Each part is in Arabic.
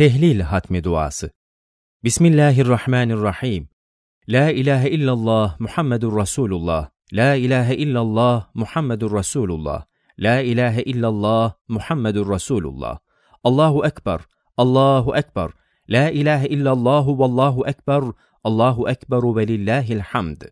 Tehlil hatmi duası. Bismillahirrahmanirrahim. La ilahe illallah Muhammedur Resulullah. La ilahe illallah Muhammedur Resulullah. La ilahe illallah Muhammedur Resulullah. Allahu Ekber. Allahu Ekber. La ilahe illallah vallahu ekber. Allahu ekber ve lillahil hamd.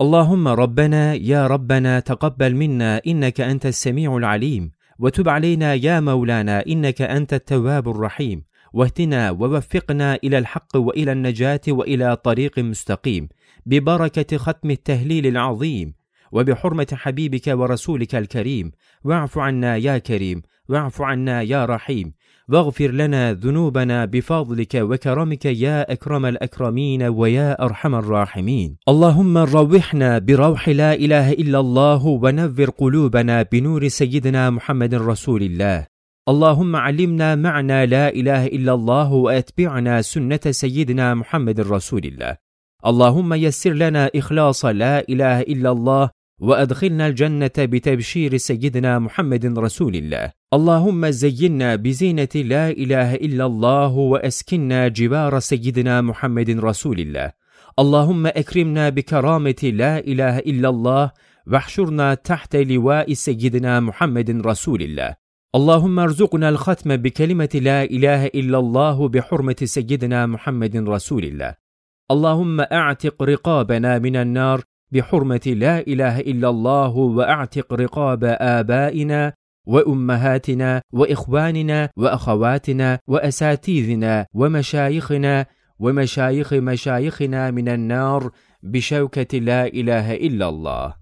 اللهم ربنا يا ربنا تقبل منا انك انت السميع العليم وتب علينا يا مولانا انك انت التواب الرحيم واهدنا ووفقنا إلى الحق وإلى النجاة وإلى طريق مستقيم ببركة ختم التهليل العظيم وبحرمة حبيبك ورسولك الكريم. واعف عنا يا كريم واعف عنا يا رحيم. واغفر لنا ذنوبنا بفضلك وكرمك يا أكرم الأكرمين ويا أرحم الراحمين. اللهم روحنا بروح لا إله إلا الله ونور قلوبنا بنور سيدنا محمد رسول الله. اللهم علمنا معنى لا إله إلا الله وأتبعنا سنة سيدنا محمد رسول الله. اللهم يسر لنا إخلاص لا إله إلا الله وأدخلنا الجنة بتبشير سيدنا محمد رسول الله. اللهم زينا بزينة لا إله إلا الله واسكنا جبار سيدنا محمد رسول الله. اللهم أكرمنا بكرامة لا إله إلا الله واحشرنا تحت لواء سيدنا محمد رسول الله. اللهم ارزقنا الختم بكلمة لا إله إلا الله بحرمة سيدنا محمد رسول الله. اللهم أعتق رقابنا من النار بحرمة لا إله إلا الله وأعتق رقاب آبائنا وأمهاتنا وإخواننا وأخواتنا واساتذنا ومشايخنا ومشايخ مشايخنا من النار بشوكة لا إله إلا الله.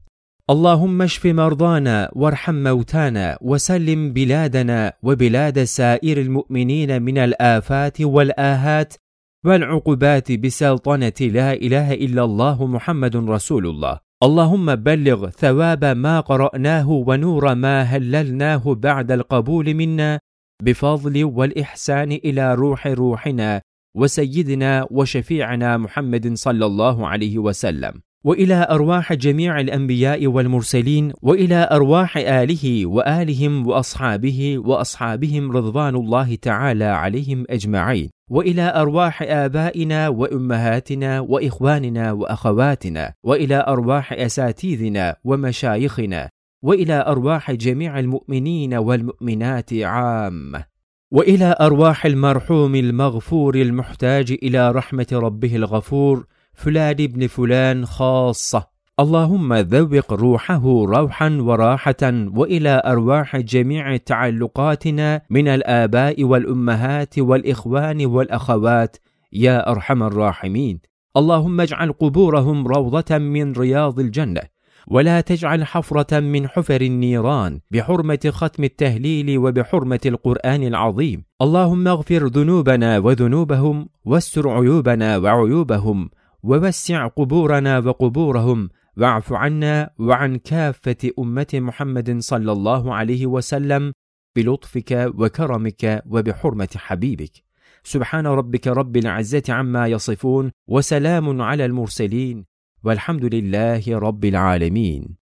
اللهم اشف مرضانا وارحم موتانا وسلم بلادنا وبلاد سائر المؤمنين من الآفات والآهات والعقوبات بسلطنة لا إله إلا الله محمد رسول الله. اللهم بلغ ثواب ما قرأناه ونور ما هللناه بعد القبول منا بفضل والإحسان إلى روح روحنا وسيدنا وشفيعنا محمد صلى الله عليه وسلم. وإلى أرواح جميع الأنبياء والمرسلين وإلى أرواح آله وآلهم وأصحابه وأصحابهم رضوان الله تعالى عليهم أجمعين وإلى أرواح آبائنا وأمهاتنا وإخواننا وأخواتنا وإلى أرواح اساتذنا ومشايخنا وإلى أرواح جميع المؤمنين والمؤمنات عامه وإلى أرواح المرحوم المغفور المحتاج إلى رحمة ربه الغفور فلان ابن فلان خاصة. اللهم ذوق روحه روحا وراحه وإلى أرواح جميع تعلقاتنا من الآباء والأمهات والإخوان والأخوات. يا أرحم الراحمين. اللهم اجعل قبورهم روضة من رياض الجنة ولا تجعل حفرة من حفر النيران بحرمة ختم التهليل وبحرمة القرآن العظيم. اللهم اغفر ذنوبنا وذنوبهم واستر عيوبنا وعيوبهم. ووسع قبورنا وقبورهم واعف عنا وعن كافة أمة محمد صلى الله عليه وسلم بلطفك وكرمك وبحرمة حبيبك. سبحان ربك رب العزة عما يصفون وسلام على المرسلين والحمد لله رب العالمين.